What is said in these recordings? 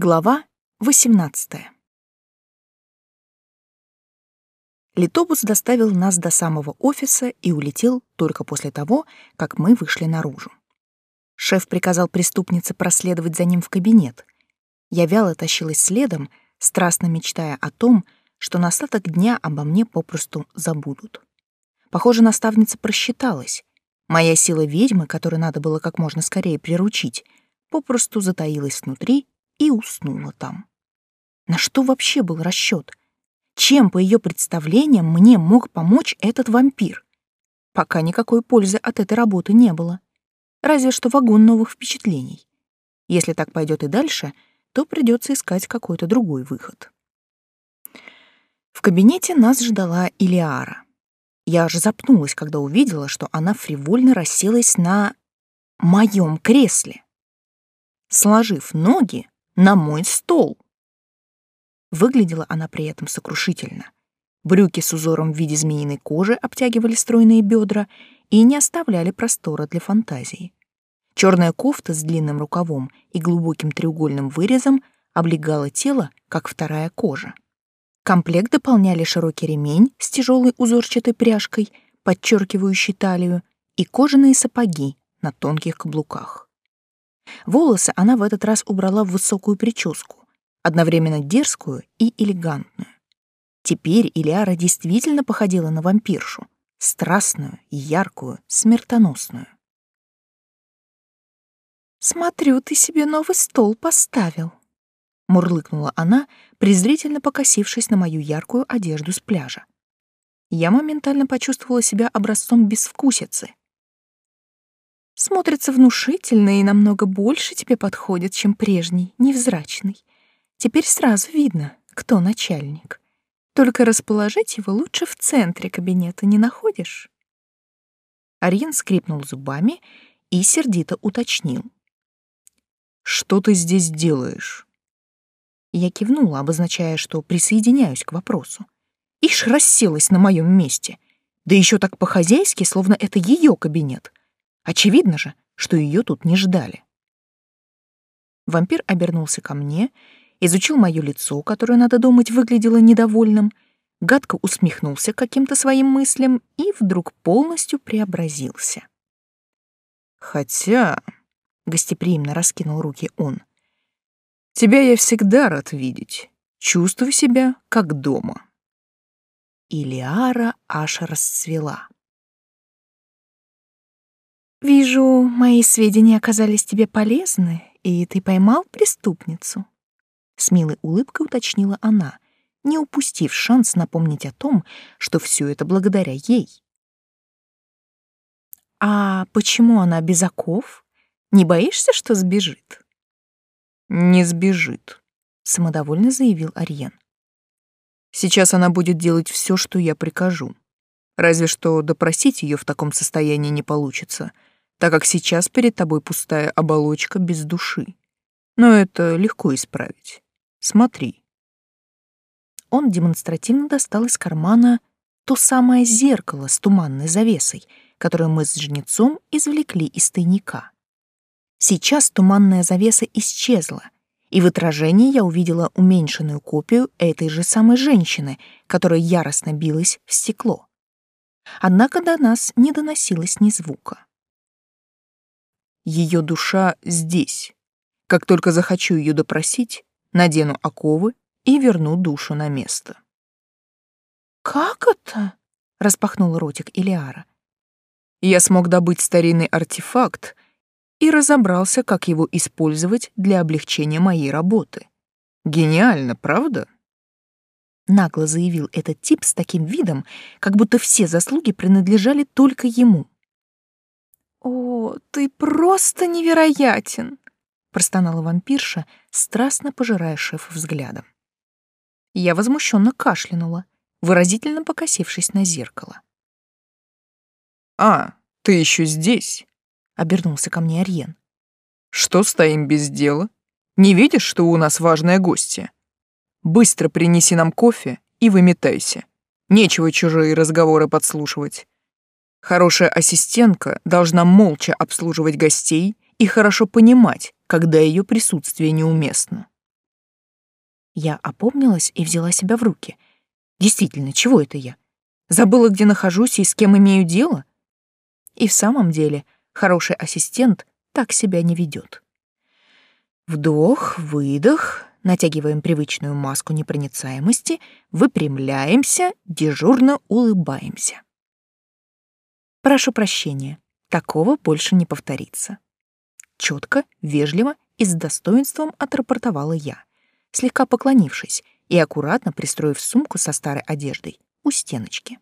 Глава 18. Литобус доставил нас до самого офиса и улетел только после того, как мы вышли наружу. Шеф приказал преступнице проследовать за ним в кабинет. Я вяло тащилась следом, страстно мечтая о том, что на остаток дня обо мне попросту забудут. Похоже, наставница просчиталась. Моя сила ведьмы, которую надо было как можно скорее приручить, попросту затаилась внутри и уснула там. На что вообще был расчет? Чем, по ее представлениям, мне мог помочь этот вампир? Пока никакой пользы от этой работы не было. Разве что вагон новых впечатлений. Если так пойдет и дальше, то придется искать какой-то другой выход. В кабинете нас ждала Илиара. Я аж запнулась, когда увидела, что она фривольно расселась на моем кресле. Сложив ноги, на мой стол. Выглядела она при этом сокрушительно. Брюки с узором в виде змеиной кожи обтягивали стройные бедра и не оставляли простора для фантазии. Черная кофта с длинным рукавом и глубоким треугольным вырезом облегала тело, как вторая кожа. Комплект дополняли широкий ремень с тяжелой узорчатой пряжкой, подчеркивающий талию, и кожаные сапоги на тонких каблуках. Волосы она в этот раз убрала в высокую прическу, одновременно дерзкую и элегантную. Теперь Илиара действительно походила на вампиршу, страстную, яркую, смертоносную. «Смотрю, ты себе новый стол поставил», — мурлыкнула она, презрительно покосившись на мою яркую одежду с пляжа. Я моментально почувствовала себя образцом безвкусицы, Смотрится внушительно и намного больше тебе подходит, чем прежний, невзрачный. Теперь сразу видно, кто начальник. Только расположить его лучше в центре кабинета, не находишь?» Ариен скрипнул зубами и сердито уточнил. «Что ты здесь делаешь?» Я кивнула, обозначая, что присоединяюсь к вопросу. Ишь расселась на моем месте. Да еще так по-хозяйски, словно это ее кабинет. Очевидно же, что ее тут не ждали. Вампир обернулся ко мне, изучил мое лицо, которое, надо думать, выглядело недовольным, гадко усмехнулся каким-то своим мыслям и вдруг полностью преобразился. «Хотя...» — гостеприимно раскинул руки он. «Тебя я всегда рад видеть. Чувствую себя как дома». Илиара аж расцвела. Вижу, мои сведения оказались тебе полезны, и ты поймал преступницу. С милой улыбкой уточнила она, не упустив шанс напомнить о том, что все это благодаря ей. А почему она без оков? Не боишься, что сбежит? Не сбежит, самодовольно заявил Ариен. Сейчас она будет делать все, что я прикажу. Разве что допросить ее в таком состоянии не получится — так как сейчас перед тобой пустая оболочка без души. Но это легко исправить. Смотри. Он демонстративно достал из кармана то самое зеркало с туманной завесой, которое мы с жнецом извлекли из тайника. Сейчас туманная завеса исчезла, и в отражении я увидела уменьшенную копию этой же самой женщины, которая яростно билась в стекло. Однако до нас не доносилось ни звука. Ее душа здесь. Как только захочу ее допросить, надену оковы и верну душу на место. «Как это?» — распахнул ротик Илиара. Я смог добыть старинный артефакт и разобрался, как его использовать для облегчения моей работы. Гениально, правда? Нагло заявил этот тип с таким видом, как будто все заслуги принадлежали только ему. «О, ты просто невероятен!» — простонала вампирша, страстно пожирая шефа взглядом. Я возмущенно кашлянула, выразительно покосившись на зеркало. «А, ты еще здесь?» — обернулся ко мне Арьен. «Что стоим без дела? Не видишь, что у нас важная гостья? Быстро принеси нам кофе и выметайся. Нечего чужие разговоры подслушивать. Хорошая ассистентка должна молча обслуживать гостей и хорошо понимать, когда ее присутствие неуместно. Я опомнилась и взяла себя в руки. Действительно, чего это я? Забыла, где нахожусь и с кем имею дело? И в самом деле, хороший ассистент так себя не ведет. Вдох, выдох, натягиваем привычную маску непроницаемости, выпрямляемся, дежурно улыбаемся. Прошу прощения, такого больше не повторится. Четко, вежливо и с достоинством отрапортовала я, слегка поклонившись и аккуратно пристроив сумку со старой одеждой у стеночки.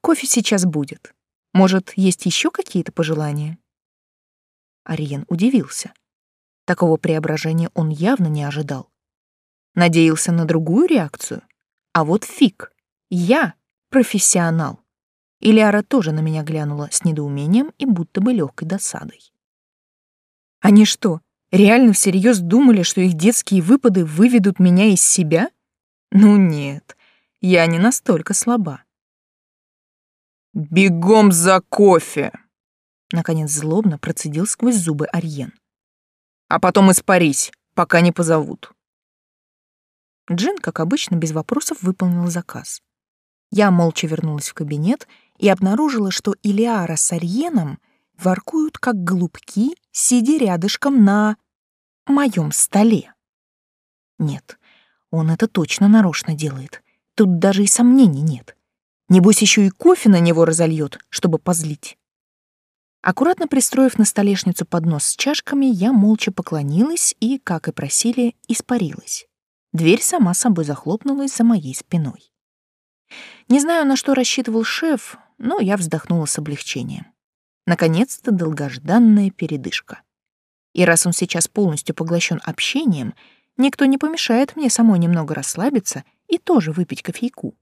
Кофе сейчас будет. Может, есть еще какие-то пожелания? Ариен удивился. Такого преображения он явно не ожидал. Надеялся на другую реакцию. А вот фиг. Я профессионал. И Ляра тоже на меня глянула с недоумением и будто бы легкой досадой. Они что, реально всерьез думали, что их детские выпады выведут меня из себя? Ну нет, я не настолько слаба. «Бегом за кофе!» Наконец злобно процедил сквозь зубы Арьен. «А потом испарись, пока не позовут». Джин, как обычно, без вопросов выполнил заказ. Я молча вернулась в кабинет и обнаружила, что Илиара с Арьеном — воркуют, как голубки, сидя рядышком на моем столе. Нет, он это точно нарочно делает. Тут даже и сомнений нет. Небось, еще и кофе на него разольет, чтобы позлить. Аккуратно пристроив на столешницу поднос с чашками, я молча поклонилась и, как и просили, испарилась. Дверь сама собой захлопнулась за моей спиной. Не знаю, на что рассчитывал шеф, но я вздохнула с облегчением. Наконец-то долгожданная передышка. И раз он сейчас полностью поглощен общением, никто не помешает мне самой немного расслабиться и тоже выпить кофейку.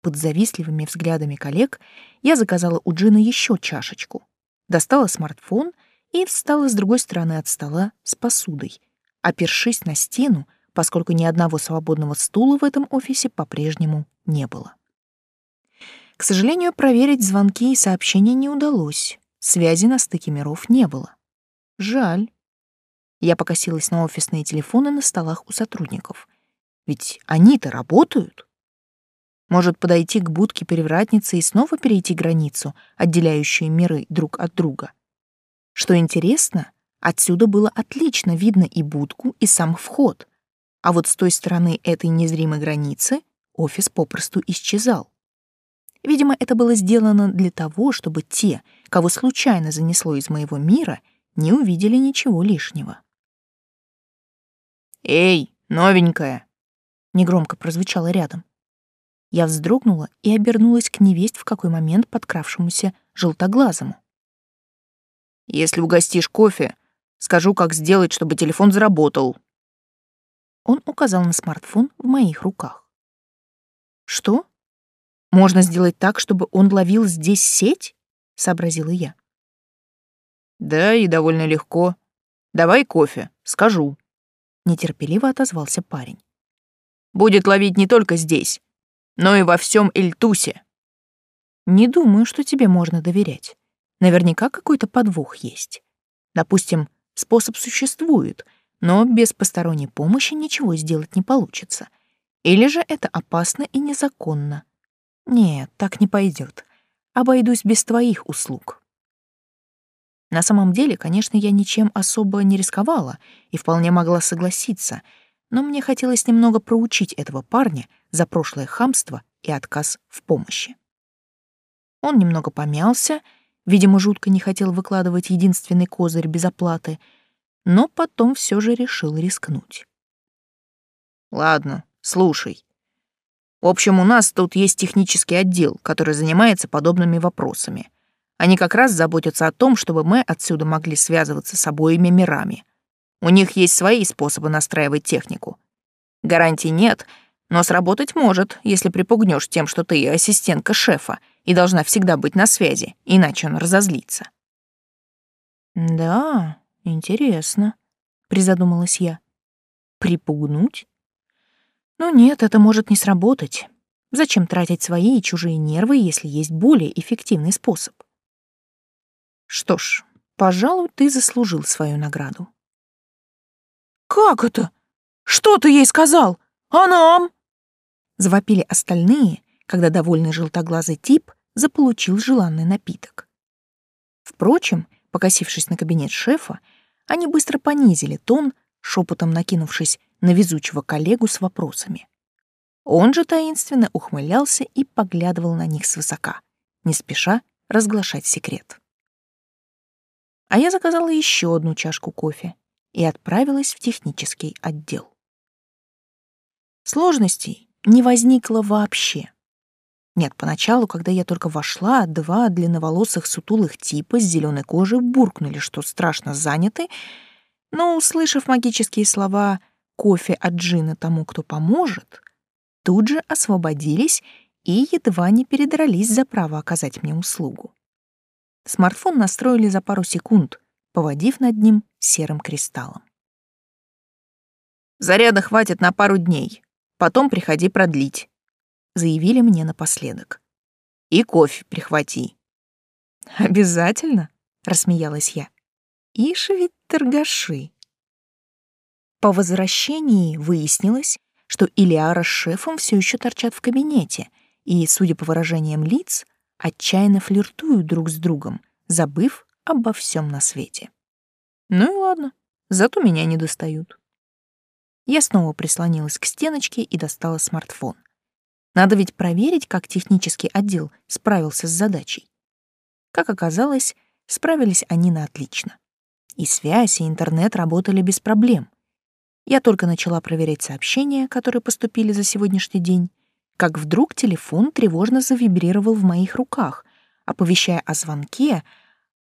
Под завистливыми взглядами коллег я заказала у Джина еще чашечку, достала смартфон и встала с другой стороны от стола с посудой, опершись на стену, поскольку ни одного свободного стула в этом офисе по-прежнему не было. К сожалению, проверить звонки и сообщения не удалось. Связи на стыке миров не было. Жаль. Я покосилась на офисные телефоны на столах у сотрудников. Ведь они-то работают. Может, подойти к будке перевратницы и снова перейти границу, отделяющую миры друг от друга. Что интересно, отсюда было отлично видно и будку, и сам вход. А вот с той стороны этой незримой границы офис попросту исчезал. Видимо, это было сделано для того, чтобы те, кого случайно занесло из моего мира, не увидели ничего лишнего. «Эй, новенькая!» — негромко прозвучало рядом. Я вздрогнула и обернулась к невесть в какой момент подкравшемуся желтоглазому. «Если угостишь кофе, скажу, как сделать, чтобы телефон заработал». Он указал на смартфон в моих руках. «Что?» Можно сделать так, чтобы он ловил здесь сеть? сообразила я. Да, и довольно легко. Давай кофе, скажу. Нетерпеливо отозвался парень. Будет ловить не только здесь, но и во всем Эльтусе. Не думаю, что тебе можно доверять. Наверняка какой-то подвох есть. Допустим, способ существует, но без посторонней помощи ничего сделать не получится. Или же это опасно и незаконно. Нет, так не пойдет. Обойдусь без твоих услуг. На самом деле, конечно, я ничем особо не рисковала и вполне могла согласиться, но мне хотелось немного проучить этого парня за прошлое хамство и отказ в помощи. Он немного помялся, видимо, жутко не хотел выкладывать единственный козырь без оплаты, но потом все же решил рискнуть. «Ладно, слушай», в общем, у нас тут есть технический отдел, который занимается подобными вопросами. Они как раз заботятся о том, чтобы мы отсюда могли связываться с обоими мирами. У них есть свои способы настраивать технику. Гарантий нет, но сработать может, если припугнешь тем, что ты ассистентка шефа и должна всегда быть на связи, иначе он разозлится. «Да, интересно», — призадумалась я. «Припугнуть? Но нет, это может не сработать. Зачем тратить свои и чужие нервы, если есть более эффективный способ? Что ж, пожалуй, ты заслужил свою награду. «Как это?» Что ты ей сказал? А нам?» Завопили остальные, когда довольный желтоглазый тип заполучил желанный напиток. Впрочем, покосившись на кабинет шефа, они быстро понизили тон, шепотом накинувшись на везучего коллегу с вопросами. Он же таинственно ухмылялся и поглядывал на них свысока, не спеша разглашать секрет. А я заказала еще одну чашку кофе и отправилась в технический отдел. Сложностей не возникло вообще. Нет, поначалу, когда я только вошла, два длинноволосых сутулых типа с зеленой кожей буркнули, что страшно заняты, но, услышав магические слова «кофе от джина тому, кто поможет», тут же освободились и едва не передрались за право оказать мне услугу. Смартфон настроили за пару секунд, поводив над ним серым кристаллом. «Заряда хватит на пару дней. Потом приходи продлить», — заявили мне напоследок. «И кофе прихвати». «Обязательно?» — рассмеялась я. «Ишь ведь торгаши». По возвращении выяснилось, что Илиара с шефом все еще торчат в кабинете и, судя по выражениям лиц, отчаянно флиртуют друг с другом, забыв обо всем на свете. Ну и ладно, зато меня не достают. Я снова прислонилась к стеночке и достала смартфон. Надо ведь проверить, как технический отдел справился с задачей. Как оказалось, справились они на отлично. И связь, и интернет работали без проблем. Я только начала проверять сообщения, которые поступили за сегодняшний день, как вдруг телефон тревожно завибрировал в моих руках, оповещая о звонке,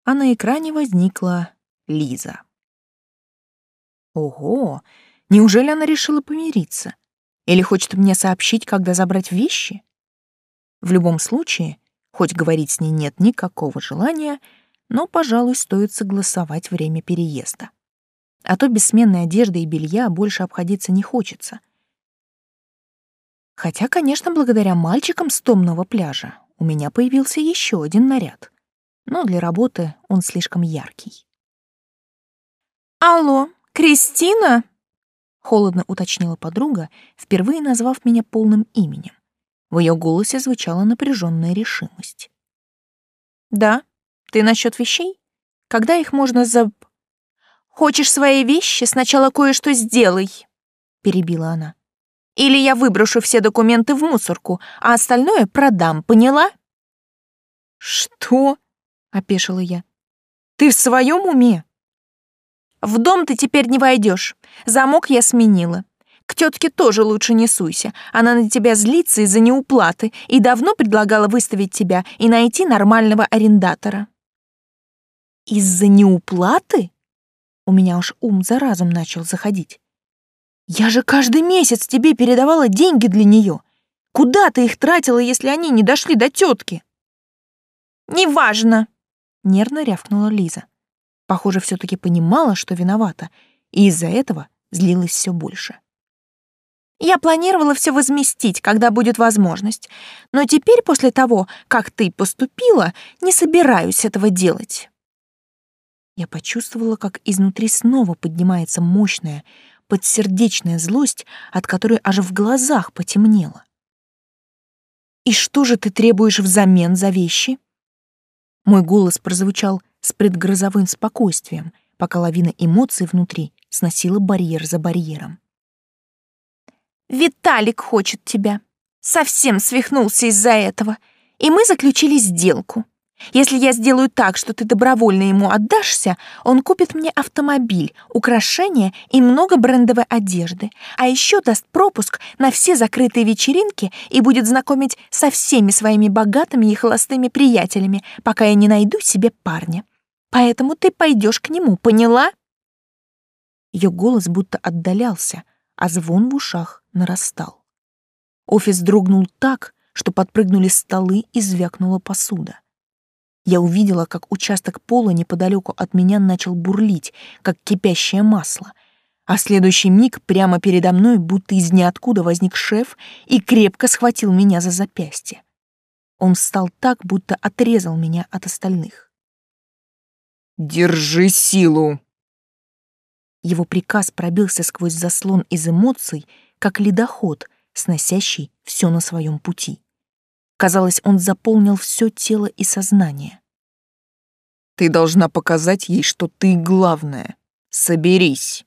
а на экране возникла Лиза. Ого, неужели она решила помириться? Или хочет мне сообщить, когда забрать вещи? В любом случае, хоть говорить с ней нет никакого желания, но, пожалуй, стоит согласовать время переезда а то без сменной одежды и белья больше обходиться не хочется. Хотя, конечно, благодаря мальчикам с томного пляжа у меня появился еще один наряд, но для работы он слишком яркий. «Алло, Кристина?» — холодно уточнила подруга, впервые назвав меня полным именем. В ее голосе звучала напряженная решимость. «Да, ты насчет вещей? Когда их можно заб...» Хочешь свои вещи, сначала кое-что сделай, перебила она. Или я выброшу все документы в мусорку, а остальное продам, поняла? Что? опешила я. Ты в своем уме? В дом ты теперь не войдешь. Замок я сменила. К тетке тоже лучше не суйся. Она на тебя злится из-за неуплаты и давно предлагала выставить тебя и найти нормального арендатора. Из-за неуплаты? У меня уж ум за разом начал заходить. Я же каждый месяц тебе передавала деньги для нее. Куда ты их тратила, если они не дошли до тетки? Неважно, нервно рявкнула Лиза. Похоже, все-таки понимала, что виновата, и из-за этого злилась все больше. Я планировала все возместить, когда будет возможность, но теперь, после того, как ты поступила, не собираюсь этого делать. Я почувствовала, как изнутри снова поднимается мощная, подсердечная злость, от которой аж в глазах потемнело. «И что же ты требуешь взамен за вещи?» Мой голос прозвучал с предгрозовым спокойствием, пока лавина эмоций внутри сносила барьер за барьером. «Виталик хочет тебя. Совсем свихнулся из-за этого. И мы заключили сделку. Если я сделаю так, что ты добровольно ему отдашься, он купит мне автомобиль, украшения и много брендовой одежды, а еще даст пропуск на все закрытые вечеринки и будет знакомить со всеми своими богатыми и холостыми приятелями, пока я не найду себе парня. Поэтому ты пойдешь к нему, поняла? Ее голос будто отдалялся, а звон в ушах нарастал. Офис дрогнул так, что подпрыгнули столы и звякнула посуда. Я увидела, как участок пола неподалеку от меня начал бурлить, как кипящее масло. А следующий миг прямо передо мной, будто из ниоткуда возник шеф и крепко схватил меня за запястье. Он встал так, будто отрезал меня от остальных. «Держи силу!» Его приказ пробился сквозь заслон из эмоций, как ледоход, сносящий все на своем пути. Казалось, он заполнил все тело и сознание. «Ты должна показать ей, что ты главная. Соберись!»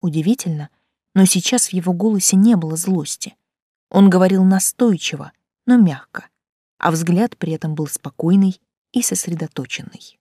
Удивительно, но сейчас в его голосе не было злости. Он говорил настойчиво, но мягко, а взгляд при этом был спокойный и сосредоточенный.